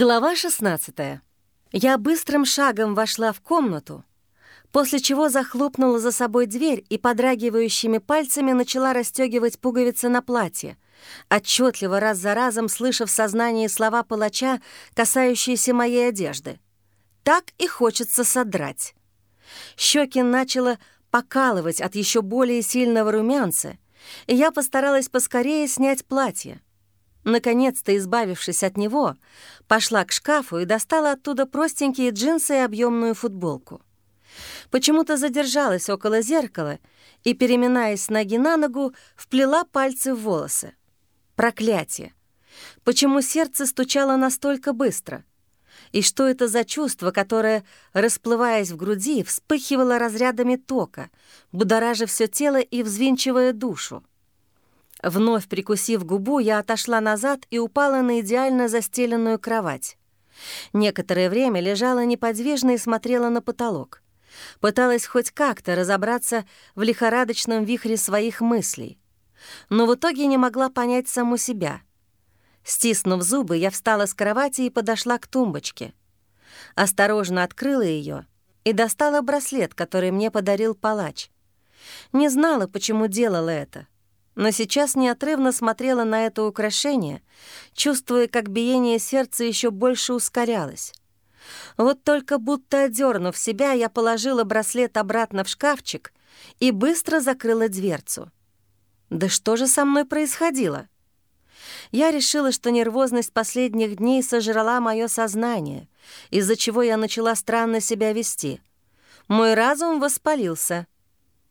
Глава 16. Я быстрым шагом вошла в комнату, после чего захлопнула за собой дверь и подрагивающими пальцами начала расстегивать пуговицы на платье, отчетливо раз за разом слыша в сознании слова палача, касающиеся моей одежды. Так и хочется содрать. Щеки начало покалывать от еще более сильного румянца, и я постаралась поскорее снять платье. Наконец-то, избавившись от него, пошла к шкафу и достала оттуда простенькие джинсы и объемную футболку. Почему-то задержалась около зеркала и, переминаясь с ноги на ногу, вплела пальцы в волосы. Проклятие! Почему сердце стучало настолько быстро? И что это за чувство, которое, расплываясь в груди, вспыхивало разрядами тока, будоража все тело и взвинчивая душу? Вновь прикусив губу, я отошла назад и упала на идеально застеленную кровать. Некоторое время лежала неподвижно и смотрела на потолок. Пыталась хоть как-то разобраться в лихорадочном вихре своих мыслей. Но в итоге не могла понять саму себя. Стиснув зубы, я встала с кровати и подошла к тумбочке. Осторожно открыла ее и достала браслет, который мне подарил палач. Не знала, почему делала это — но сейчас неотрывно смотрела на это украшение, чувствуя, как биение сердца еще больше ускорялось. Вот только будто одернув себя, я положила браслет обратно в шкафчик и быстро закрыла дверцу. Да что же со мной происходило? Я решила, что нервозность последних дней сожрала мое сознание, из-за чего я начала странно себя вести. Мой разум воспалился.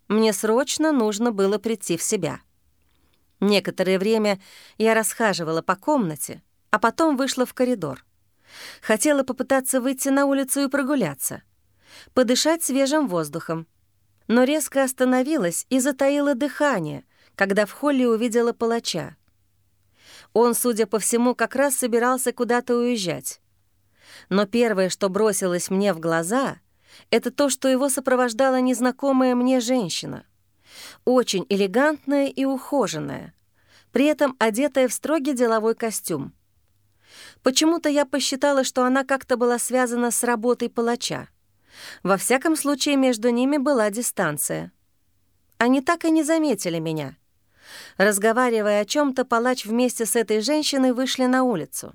Мне срочно нужно было прийти в себя. Некоторое время я расхаживала по комнате, а потом вышла в коридор. Хотела попытаться выйти на улицу и прогуляться, подышать свежим воздухом, но резко остановилась и затаила дыхание, когда в холле увидела палача. Он, судя по всему, как раз собирался куда-то уезжать. Но первое, что бросилось мне в глаза, это то, что его сопровождала незнакомая мне женщина — очень элегантная и ухоженная, при этом одетая в строгий деловой костюм. Почему-то я посчитала, что она как-то была связана с работой палача. Во всяком случае, между ними была дистанция. Они так и не заметили меня. Разговаривая о чем то палач вместе с этой женщиной вышли на улицу.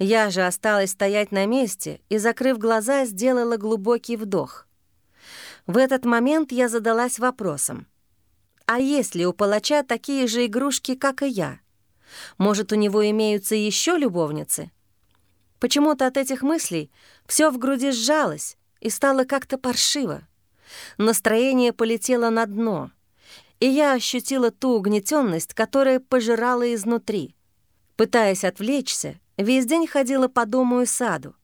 Я же осталась стоять на месте и, закрыв глаза, сделала глубокий вдох. В этот момент я задалась вопросом. А есть ли у палача такие же игрушки, как и я? Может, у него имеются еще любовницы? Почему-то от этих мыслей все в груди сжалось и стало как-то паршиво. Настроение полетело на дно, и я ощутила ту угнетенность, которая пожирала изнутри. Пытаясь отвлечься, весь день ходила по дому и саду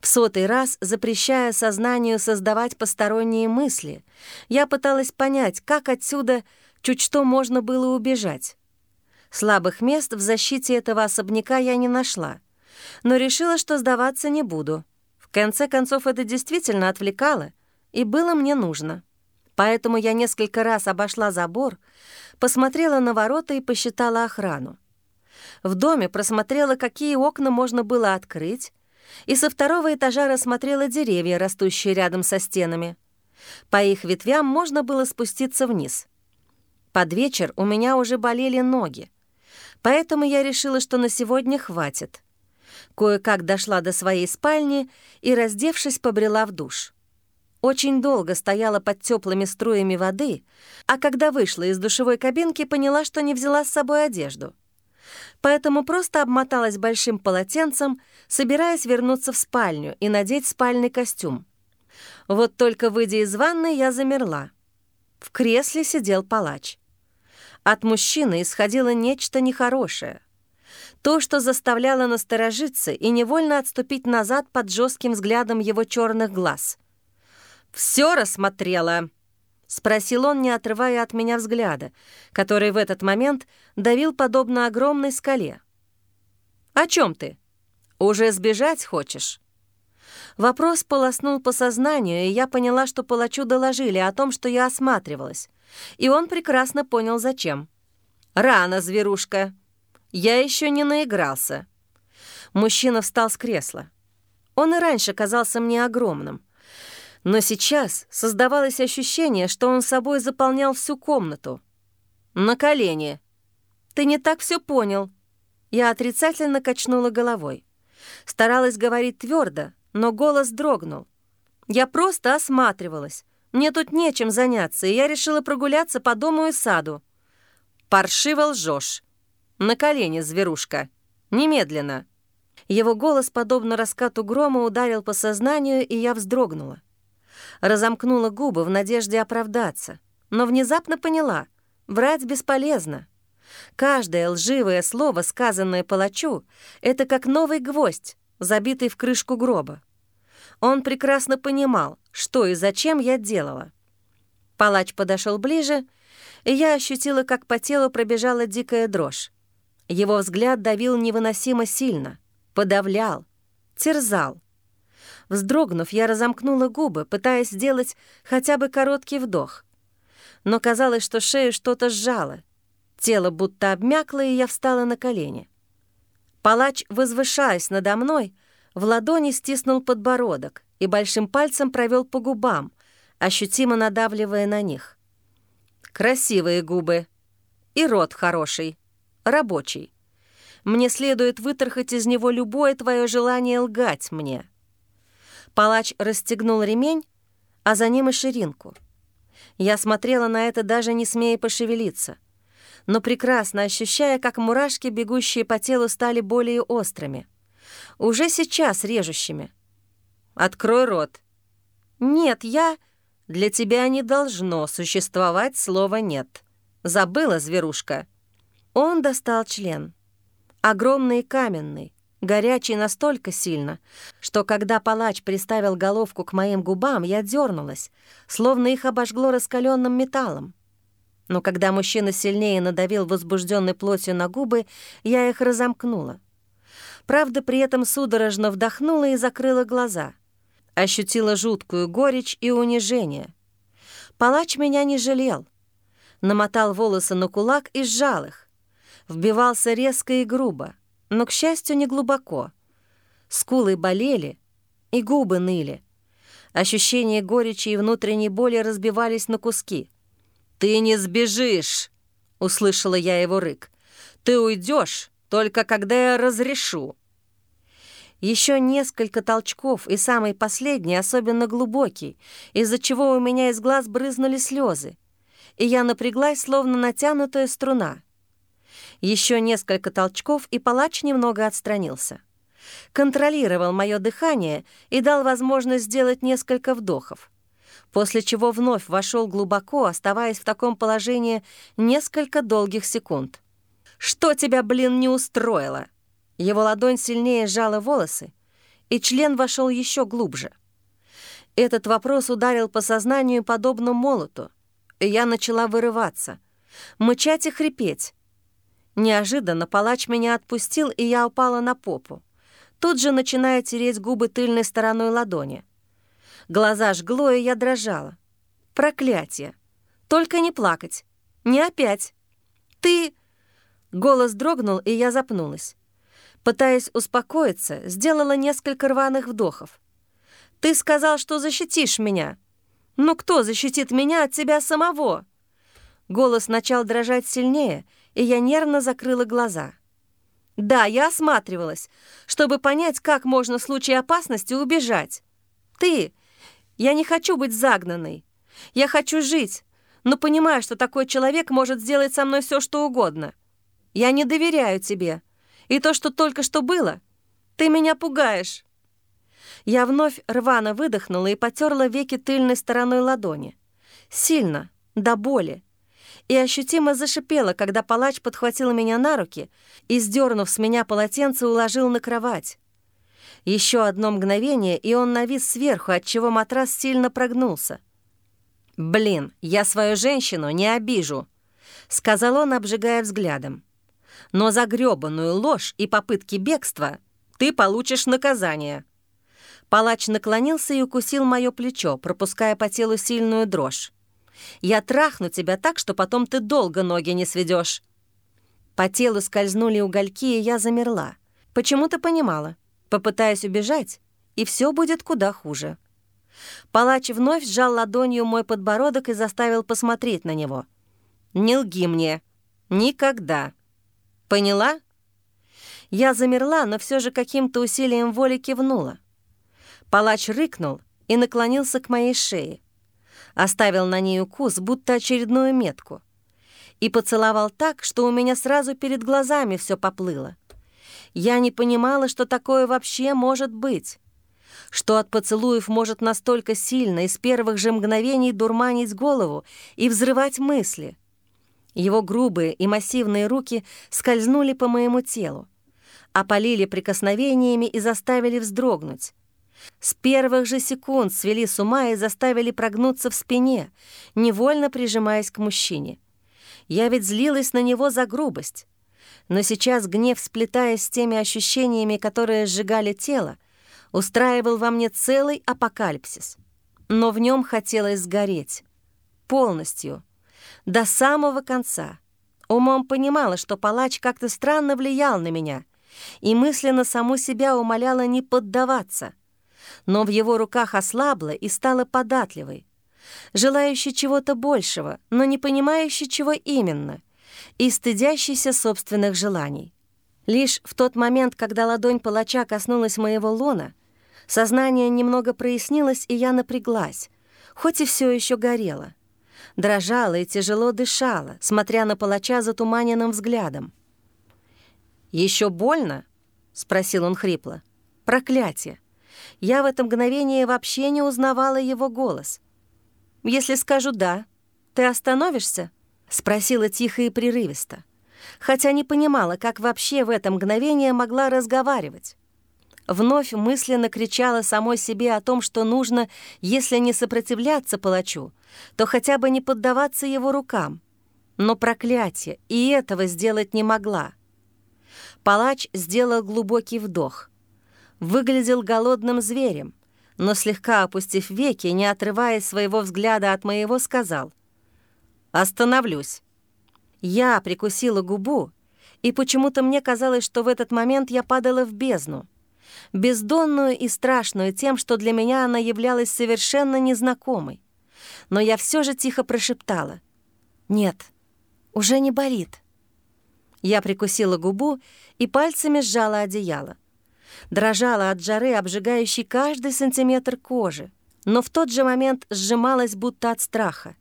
в сотый раз запрещая сознанию создавать посторонние мысли. Я пыталась понять, как отсюда чуть что можно было убежать. Слабых мест в защите этого особняка я не нашла, но решила, что сдаваться не буду. В конце концов, это действительно отвлекало, и было мне нужно. Поэтому я несколько раз обошла забор, посмотрела на ворота и посчитала охрану. В доме просмотрела, какие окна можно было открыть, и со второго этажа рассмотрела деревья, растущие рядом со стенами. По их ветвям можно было спуститься вниз. Под вечер у меня уже болели ноги, поэтому я решила, что на сегодня хватит. Кое-как дошла до своей спальни и, раздевшись, побрела в душ. Очень долго стояла под теплыми струями воды, а когда вышла из душевой кабинки, поняла, что не взяла с собой одежду — поэтому просто обмоталась большим полотенцем, собираясь вернуться в спальню и надеть спальный костюм. Вот только выйдя из ванной, я замерла. В кресле сидел палач. От мужчины исходило нечто нехорошее. То, что заставляло насторожиться и невольно отступить назад под жестким взглядом его черных глаз. «Все рассмотрела», — спросил он, не отрывая от меня взгляда, который в этот момент давил подобно огромной скале. «О чем ты? Уже сбежать хочешь?» Вопрос полоснул по сознанию, и я поняла, что палачу доложили о том, что я осматривалась. И он прекрасно понял, зачем. «Рано, зверушка. Я еще не наигрался». Мужчина встал с кресла. Он и раньше казался мне огромным. Но сейчас создавалось ощущение, что он собой заполнял всю комнату. «На колени!» «Ты не так все понял!» Я отрицательно качнула головой. Старалась говорить твердо, но голос дрогнул. Я просто осматривалась. Мне тут нечем заняться, и я решила прогуляться по дому и саду. «Паршиво лжешь!» «На колени, зверушка! Немедленно!» Его голос, подобно раскату грома, ударил по сознанию, и я вздрогнула. Разомкнула губы в надежде оправдаться, но внезапно поняла — врать бесполезно. Каждое лживое слово, сказанное палачу, это как новый гвоздь, забитый в крышку гроба. Он прекрасно понимал, что и зачем я делала. Палач подошел ближе, и я ощутила, как по телу пробежала дикая дрожь. Его взгляд давил невыносимо сильно, подавлял, терзал. Вздрогнув, я разомкнула губы, пытаясь сделать хотя бы короткий вдох. Но казалось, что шею что-то сжало. Тело будто обмякло, и я встала на колени. Палач, возвышаясь надо мной, в ладони стиснул подбородок и большим пальцем провел по губам, ощутимо надавливая на них. Красивые губы. И рот хороший. Рабочий. Мне следует вытрахать из него любое твое желание лгать мне. Палач расстегнул ремень, а за ним и ширинку. Я смотрела на это, даже не смея пошевелиться, но прекрасно ощущая, как мурашки, бегущие по телу, стали более острыми. Уже сейчас режущими. «Открой рот». «Нет, я...» «Для тебя не должно существовать слова «нет». Забыла, зверушка?» Он достал член. Огромный и каменный, горячий настолько сильно, что когда палач приставил головку к моим губам, я дернулась, словно их обожгло раскаленным металлом. Но когда мужчина сильнее надавил возбужденной плотью на губы, я их разомкнула. Правда, при этом судорожно вдохнула и закрыла глаза — Ощутила жуткую горечь и унижение. Палач меня не жалел. Намотал волосы на кулак и сжал их. Вбивался резко и грубо, но, к счастью, не глубоко. Скулы болели, и губы ныли. Ощущения горечи и внутренней боли разбивались на куски. «Ты не сбежишь!» — услышала я его рык. «Ты уйдешь, только когда я разрешу!» Еще несколько толчков, и самый последний, особенно глубокий, из-за чего у меня из глаз брызнули слезы, и я напряглась, словно натянутая струна. Еще несколько толчков, и палач немного отстранился. Контролировал мое дыхание и дал возможность сделать несколько вдохов, после чего вновь вошел глубоко, оставаясь в таком положении несколько долгих секунд. «Что тебя, блин, не устроило?» Его ладонь сильнее сжала волосы, и член вошел еще глубже. Этот вопрос ударил по сознанию подобно молоту, и я начала вырываться, мычать и хрипеть. Неожиданно палач меня отпустил, и я упала на попу, тут же начиная тереть губы тыльной стороной ладони. Глаза жгло, и я дрожала. Проклятие! Только не плакать! Не опять! Ты... Голос дрогнул, и я запнулась. Пытаясь успокоиться, сделала несколько рваных вдохов. «Ты сказал, что защитишь меня. Но кто защитит меня от тебя самого?» Голос начал дрожать сильнее, и я нервно закрыла глаза. «Да, я осматривалась, чтобы понять, как можно в случае опасности убежать. Ты... Я не хочу быть загнанной. Я хочу жить, но понимаю, что такой человек может сделать со мной все, что угодно. Я не доверяю тебе. И то, что только что было, ты меня пугаешь». Я вновь рвано выдохнула и потерла веки тыльной стороной ладони. Сильно, до боли. И ощутимо зашипела, когда палач подхватил меня на руки и, сдернув с меня полотенце, уложил на кровать. Еще одно мгновение, и он навис сверху, отчего матрас сильно прогнулся. «Блин, я свою женщину не обижу», — сказал он, обжигая взглядом но за грёбаную ложь и попытки бегства ты получишь наказание». Палач наклонился и укусил мое плечо, пропуская по телу сильную дрожь. «Я трахну тебя так, что потом ты долго ноги не сведешь. По телу скользнули угольки, и я замерла. Почему-то понимала. Попытаюсь убежать, и все будет куда хуже. Палач вновь сжал ладонью мой подбородок и заставил посмотреть на него. «Не лги мне. Никогда. Поняла?» Я замерла, но все же каким-то усилием воли кивнула. Палач рыкнул и наклонился к моей шее. Оставил на ней укус, будто очередную метку. И поцеловал так, что у меня сразу перед глазами все поплыло. Я не понимала, что такое вообще может быть. Что от поцелуев может настолько сильно и с первых же мгновений дурманить голову и взрывать мысли. Его грубые и массивные руки скользнули по моему телу, опалили прикосновениями и заставили вздрогнуть. С первых же секунд свели с ума и заставили прогнуться в спине, невольно прижимаясь к мужчине. Я ведь злилась на него за грубость. Но сейчас гнев, сплетаясь с теми ощущениями, которые сжигали тело, устраивал во мне целый апокалипсис. Но в нем хотелось сгореть. Полностью. До самого конца. Умом понимала, что палач как-то странно влиял на меня, и мысленно саму себя умоляла не поддаваться. Но в его руках ослабла и стала податливой, желающей чего-то большего, но не понимающей, чего именно и стыдящийся собственных желаний. Лишь в тот момент, когда ладонь палача коснулась моего лона, сознание немного прояснилось, и я напряглась, хоть и все еще горело. Дрожала и тяжело дышала, смотря на палача затуманенным взглядом. Еще больно?» — спросил он хрипло. «Проклятие! Я в это мгновение вообще не узнавала его голос. Если скажу «да», ты остановишься?» — спросила тихо и прерывисто, хотя не понимала, как вообще в это мгновение могла разговаривать. Вновь мысленно кричала самой себе о том, что нужно, если не сопротивляться палачу, то хотя бы не поддаваться его рукам. Но проклятие, и этого сделать не могла. Палач сделал глубокий вдох. Выглядел голодным зверем, но слегка опустив веки, не отрывая своего взгляда от моего, сказал — «Остановлюсь». Я прикусила губу, и почему-то мне казалось, что в этот момент я падала в бездну. Бездонную и страшную тем, что для меня она являлась совершенно незнакомой. Но я все же тихо прошептала. «Нет, уже не болит». Я прикусила губу и пальцами сжала одеяло. Дрожала от жары, обжигающей каждый сантиметр кожи, но в тот же момент сжималась будто от страха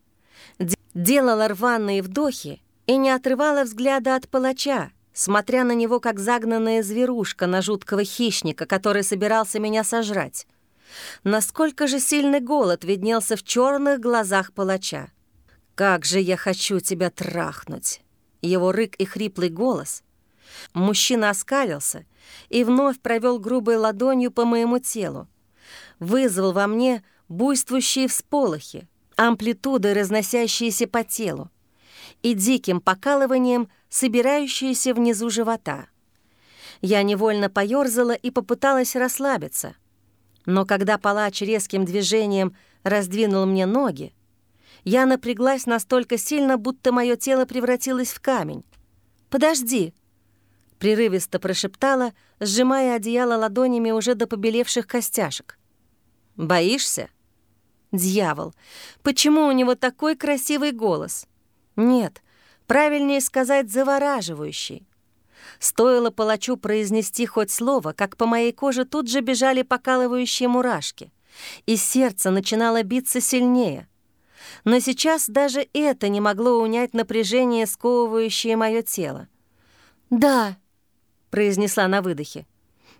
делала рваные вдохи и не отрывала взгляда от палача, смотря на него как загнанная зверушка на жуткого хищника, который собирался меня сожрать. Насколько же сильный голод виднелся в черных глазах палача. «Как же я хочу тебя трахнуть!» Его рык и хриплый голос. Мужчина оскалился и вновь провел грубой ладонью по моему телу. Вызвал во мне буйствующие всполохи, амплитуды, разносящиеся по телу, и диким покалыванием, собирающиеся внизу живота. Я невольно поёрзала и попыталась расслабиться. Но когда палач резким движением раздвинул мне ноги, я напряглась настолько сильно, будто мое тело превратилось в камень. «Подожди!» — прерывисто прошептала, сжимая одеяло ладонями уже до побелевших костяшек. «Боишься?» Дьявол! Почему у него такой красивый голос? Нет, правильнее сказать завораживающий. Стоило палачу произнести хоть слово, как по моей коже тут же бежали покалывающие мурашки, и сердце начинало биться сильнее. Но сейчас даже это не могло унять напряжение, сковывающее мое тело. «Да», — произнесла на выдохе.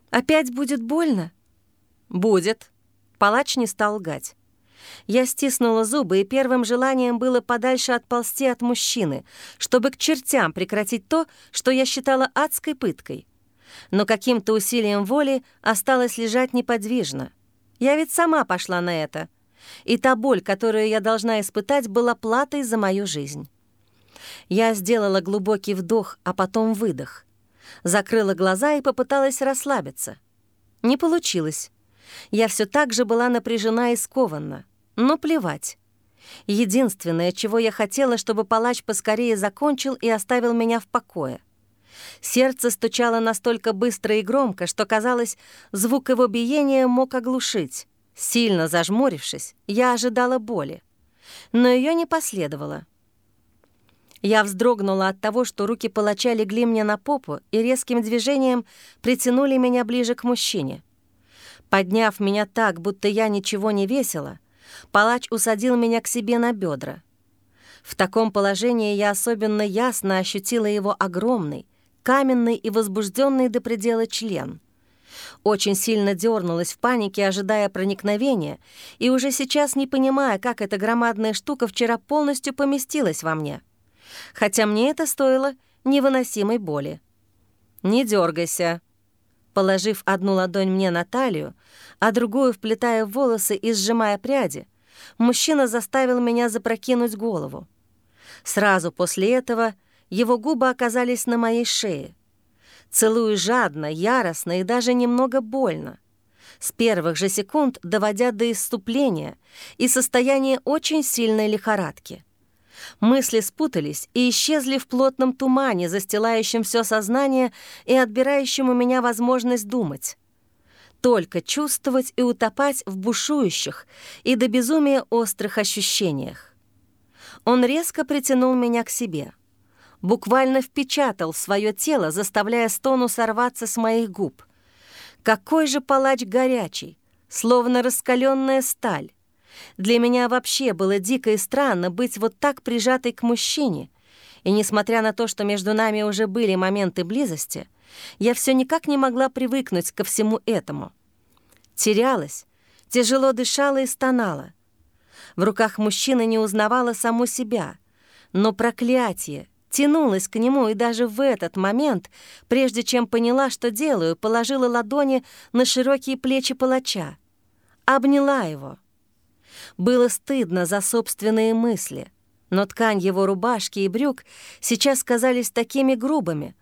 «Опять будет больно?» «Будет». Палач не стал лгать. Я стиснула зубы, и первым желанием было подальше отползти от мужчины, чтобы к чертям прекратить то, что я считала адской пыткой. Но каким-то усилием воли осталось лежать неподвижно. Я ведь сама пошла на это. И та боль, которую я должна испытать, была платой за мою жизнь. Я сделала глубокий вдох, а потом выдох. Закрыла глаза и попыталась расслабиться. Не получилось. Я все так же была напряжена и скована. Но плевать. Единственное, чего я хотела, чтобы палач поскорее закончил и оставил меня в покое. Сердце стучало настолько быстро и громко, что, казалось, звук его биения мог оглушить. Сильно зажмурившись, я ожидала боли. Но ее не последовало. Я вздрогнула от того, что руки палача легли мне на попу и резким движением притянули меня ближе к мужчине. Подняв меня так, будто я ничего не весила, палач усадил меня к себе на бедра. В таком положении я особенно ясно ощутила его огромный, каменный и возбужденный до предела член. Очень сильно дернулась в панике, ожидая проникновения, и уже сейчас не понимая, как эта громадная штука вчера полностью поместилась во мне. Хотя мне это стоило невыносимой боли. «Не дергайся», Положив одну ладонь мне на талию, а другую вплетая в волосы и сжимая пряди, мужчина заставил меня запрокинуть голову. Сразу после этого его губы оказались на моей шее. Целую жадно, яростно и даже немного больно. С первых же секунд доводя до исступления и состояния очень сильной лихорадки. Мысли спутались и исчезли в плотном тумане, застилающем все сознание и отбирающем у меня возможность думать. Только чувствовать и утопать в бушующих и до безумия острых ощущениях. Он резко притянул меня к себе. Буквально впечатал свое тело, заставляя стону сорваться с моих губ. Какой же палач горячий, словно раскаленная сталь. Для меня вообще было дико и странно быть вот так прижатой к мужчине. И несмотря на то, что между нами уже были моменты близости, я все никак не могла привыкнуть ко всему этому. Терялась, тяжело дышала и стонала. В руках мужчины не узнавала саму себя, но проклятие тянулось к нему, и даже в этот момент, прежде чем поняла, что делаю, положила ладони на широкие плечи палача. Обняла его — было стыдно за собственные мысли, но ткань его рубашки и брюк сейчас казались такими грубыми,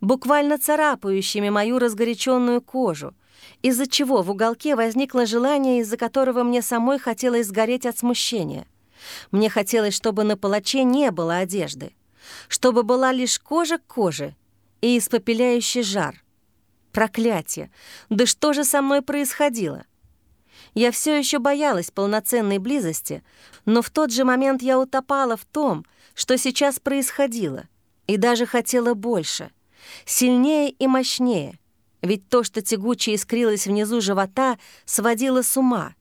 буквально царапающими мою разгоряченную кожу, из-за чего в уголке возникло желание, из-за которого мне самой хотелось сгореть от смущения. Мне хотелось, чтобы на палаче не было одежды, чтобы была лишь кожа к коже и испопеляющий жар. Проклятие! Да что же со мной происходило? Я все еще боялась полноценной близости, но в тот же момент я утопала в том, что сейчас происходило, и даже хотела больше, сильнее и мощнее, ведь то, что тягуче искрилось внизу живота, сводило с ума.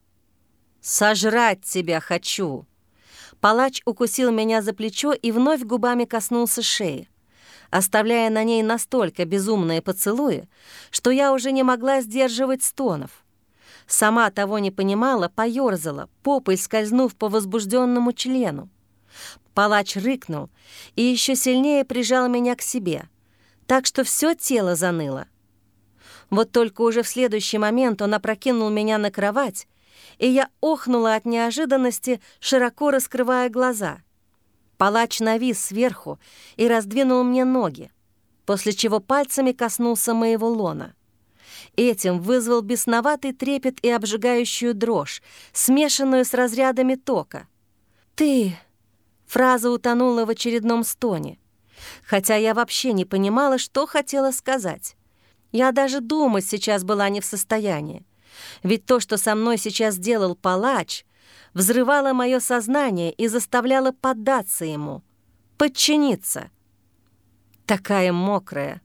«Сожрать тебя хочу!» Палач укусил меня за плечо и вновь губами коснулся шеи, оставляя на ней настолько безумные поцелуи, что я уже не могла сдерживать стонов. Сама того не понимала, поёрзала, попой скользнув по возбужденному члену. Палач рыкнул и еще сильнее прижал меня к себе, так что все тело заныло. Вот только уже в следующий момент он опрокинул меня на кровать, и я охнула от неожиданности, широко раскрывая глаза. Палач навис сверху и раздвинул мне ноги, после чего пальцами коснулся моего лона. Этим вызвал бесноватый трепет и обжигающую дрожь, смешанную с разрядами тока. «Ты...» — фраза утонула в очередном стоне. Хотя я вообще не понимала, что хотела сказать. Я даже думать сейчас была не в состоянии. Ведь то, что со мной сейчас делал палач, взрывало мое сознание и заставляло поддаться ему, подчиниться. Такая мокрая,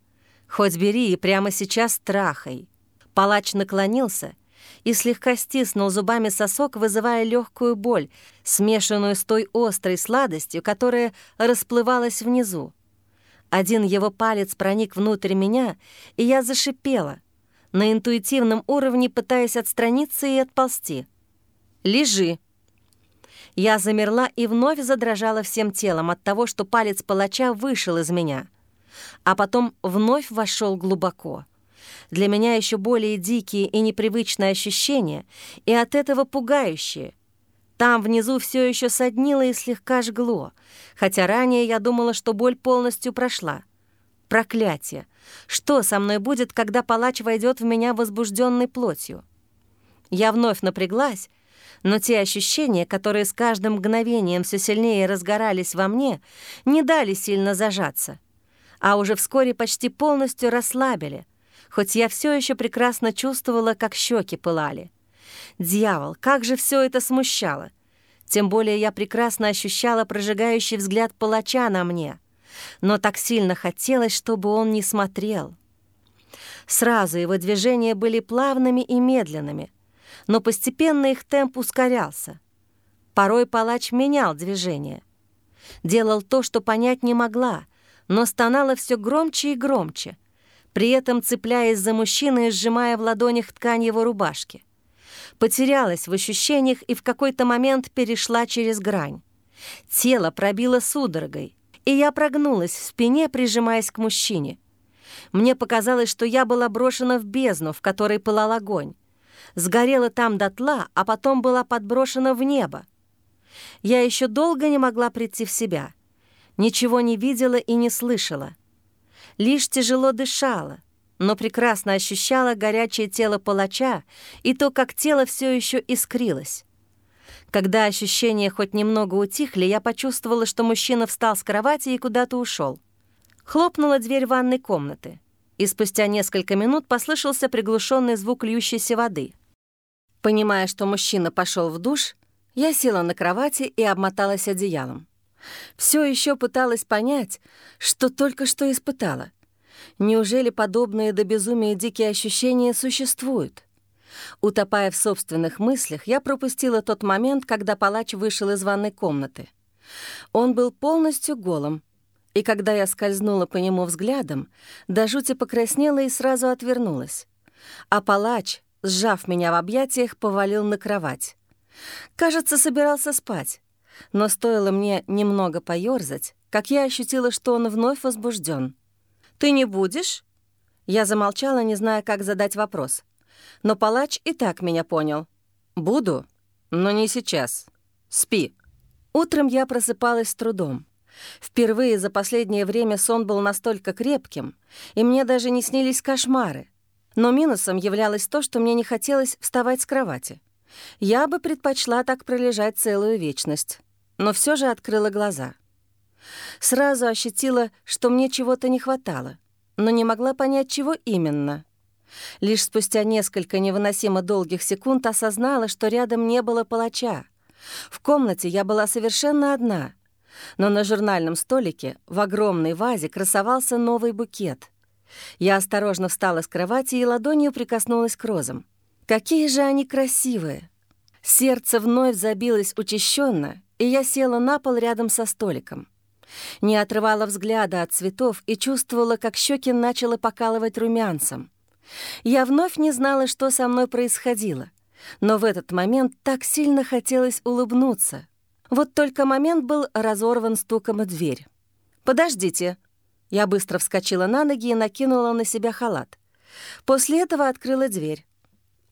хоть бери и прямо сейчас трахай. Палач наклонился и слегка стиснул зубами сосок, вызывая легкую боль, смешанную с той острой сладостью, которая расплывалась внизу. Один его палец проник внутрь меня, и я зашипела, на интуитивном уровне пытаясь отстраниться и отползти. «Лежи!» Я замерла и вновь задрожала всем телом от того, что палец палача вышел из меня, а потом вновь вошел глубоко. Для меня еще более дикие и непривычные ощущения, и от этого пугающие. Там внизу все еще соднило и слегка жгло, хотя ранее я думала, что боль полностью прошла. Проклятие! Что со мной будет, когда палач войдет в меня возбужденной плотью? Я вновь напряглась, но те ощущения, которые с каждым мгновением все сильнее разгорались во мне, не дали сильно зажаться. а уже вскоре почти полностью расслабили, хоть я все еще прекрасно чувствовала, как щеки пылали. Дьявол, как же все это смущало! Тем более я прекрасно ощущала прожигающий взгляд палача на мне, но так сильно хотелось, чтобы он не смотрел. Сразу его движения были плавными и медленными, но постепенно их темп ускорялся. Порой палач менял движение. Делал то, что понять не могла, но стонала все громче и громче, при этом цепляясь за мужчину и сжимая в ладонях ткань его рубашки. Потерялась в ощущениях и в какой-то момент перешла через грань. Тело пробило судорогой, и я прогнулась в спине, прижимаясь к мужчине. Мне показалось, что я была брошена в бездну, в которой пылал огонь. Сгорела там дотла, а потом была подброшена в небо. Я еще долго не могла прийти в себя. Ничего не видела и не слышала. Лишь тяжело дышала, но прекрасно ощущала горячее тело палача и то, как тело все еще искрилось. Когда ощущения хоть немного утихли, я почувствовала, что мужчина встал с кровати и куда-то ушел. Хлопнула дверь ванной комнаты, и спустя несколько минут послышался приглушенный звук льющейся воды. Понимая, что мужчина пошел в душ, я села на кровати и обмоталась одеялом. Все еще пыталась понять, что только что испытала. Неужели подобные до безумия дикие ощущения существуют? Утопая в собственных мыслях, я пропустила тот момент, когда палач вышел из ванной комнаты. Он был полностью голым, и когда я скользнула по нему взглядом, до жути покраснела и сразу отвернулась. А палач, сжав меня в объятиях, повалил на кровать. Кажется, собирался спать, но стоило мне немного поёрзать, как я ощутила, что он вновь возбужден. «Ты не будешь?» Я замолчала, не зная, как задать вопрос. Но палач и так меня понял. «Буду, но не сейчас. Спи». Утром я просыпалась с трудом. Впервые за последнее время сон был настолько крепким, и мне даже не снились кошмары. Но минусом являлось то, что мне не хотелось вставать с кровати. Я бы предпочла так пролежать целую вечность, но все же открыла глаза. Сразу ощутила, что мне чего-то не хватало, но не могла понять, чего именно. Лишь спустя несколько невыносимо долгих секунд осознала, что рядом не было палача. В комнате я была совершенно одна — но на журнальном столике в огромной вазе красовался новый букет. Я осторожно встала с кровати и ладонью прикоснулась к розам. Какие же они красивые! Сердце вновь забилось учащенно, и я села на пол рядом со столиком. Не отрывала взгляда от цветов и чувствовала, как щеки начало покалывать румянцем. Я вновь не знала, что со мной происходило, но в этот момент так сильно хотелось улыбнуться — вот только момент был разорван стуком о дверь. «Подождите». Я быстро вскочила на ноги и накинула на себя халат. После этого открыла дверь.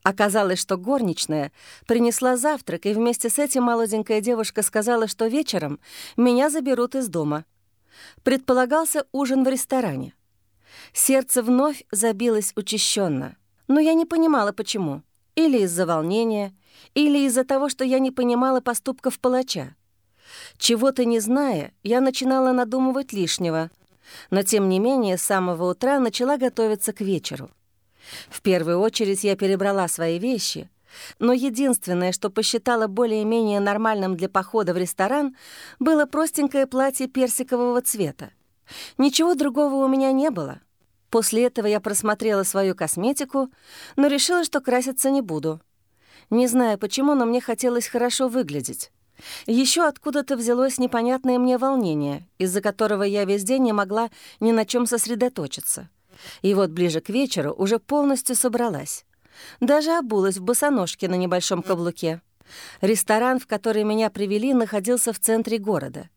Оказалось, что горничная принесла завтрак, и вместе с этим молоденькая девушка сказала, что вечером меня заберут из дома. Предполагался ужин в ресторане. Сердце вновь забилось учащенно, но я не понимала, почему. Или из-за волнения, или из-за того, что я не понимала поступков палача. Чего-то не зная, я начинала надумывать лишнего, но тем не менее с самого утра начала готовиться к вечеру. В первую очередь я перебрала свои вещи, но единственное, что посчитала более-менее нормальным для похода в ресторан, было простенькое платье персикового цвета. Ничего другого у меня не было. После этого я просмотрела свою косметику, но решила, что краситься не буду — не знаю почему, но мне хотелось хорошо выглядеть. Еще откуда-то взялось непонятное мне волнение, из-за которого я весь день не могла ни на чем сосредоточиться. И вот ближе к вечеру уже полностью собралась. Даже обулась в босоножке на небольшом каблуке. Ресторан, в который меня привели, находился в центре города.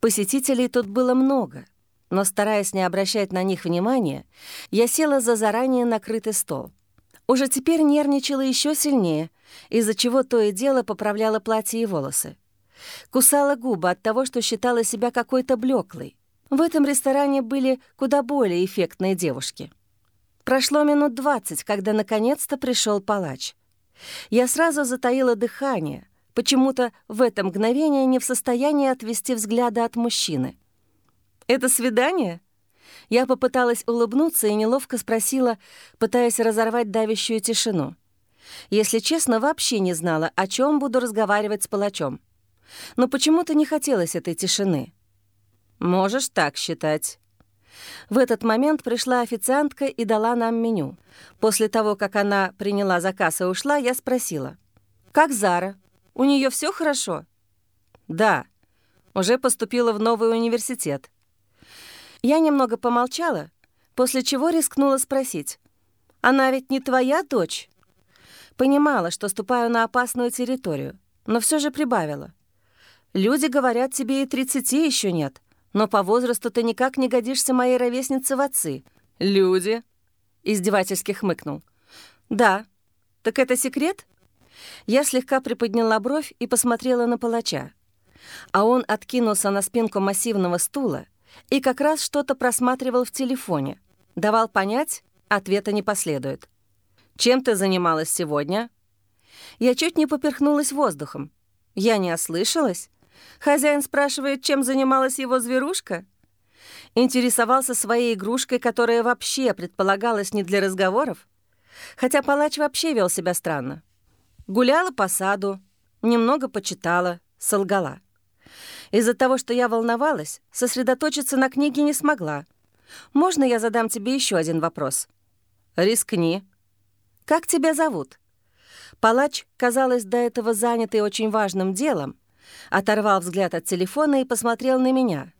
Посетителей тут было много. Но, стараясь не обращать на них внимания, я села за заранее накрытый стол. Уже теперь нервничала еще сильнее — из-за чего то и дело поправляла платье и волосы. Кусала губы от того, что считала себя какой-то блеклой. В этом ресторане были куда более эффектные девушки. Прошло минут двадцать, когда наконец-то пришел палач. Я сразу затаила дыхание, почему-то в это мгновение не в состоянии отвести взгляда от мужчины. «Это свидание?» Я попыталась улыбнуться и неловко спросила, пытаясь разорвать давящую тишину. Если честно, вообще не знала, о чем буду разговаривать с палачом. Но почему-то не хотелось этой тишины. «Можешь так считать». В этот момент пришла официантка и дала нам меню. После того, как она приняла заказ и ушла, я спросила. «Как Зара? У нее все хорошо?» «Да. Уже поступила в новый университет». Я немного помолчала, после чего рискнула спросить. «Она ведь не твоя дочь?» Понимала, что ступаю на опасную территорию, но все же прибавила. «Люди говорят, тебе и тридцати еще нет, но по возрасту ты никак не годишься моей ровеснице в отцы». «Люди?» — издевательски хмыкнул. «Да. Так это секрет?» Я слегка приподняла бровь и посмотрела на палача. А он откинулся на спинку массивного стула и как раз что-то просматривал в телефоне. Давал понять, ответа не последует. «Чем ты занималась сегодня?» Я чуть не поперхнулась воздухом. Я не ослышалась. Хозяин спрашивает, чем занималась его зверушка? Интересовался своей игрушкой, которая вообще предполагалась не для разговоров? Хотя палач вообще вел себя странно. Гуляла по саду, немного почитала, солгала. Из-за того, что я волновалась, сосредоточиться на книге не смогла. Можно я задам тебе еще один вопрос? Рискни. Как тебя зовут? Палач, казалось, до этого занятый очень важным делом, оторвал взгляд от телефона и посмотрел на меня.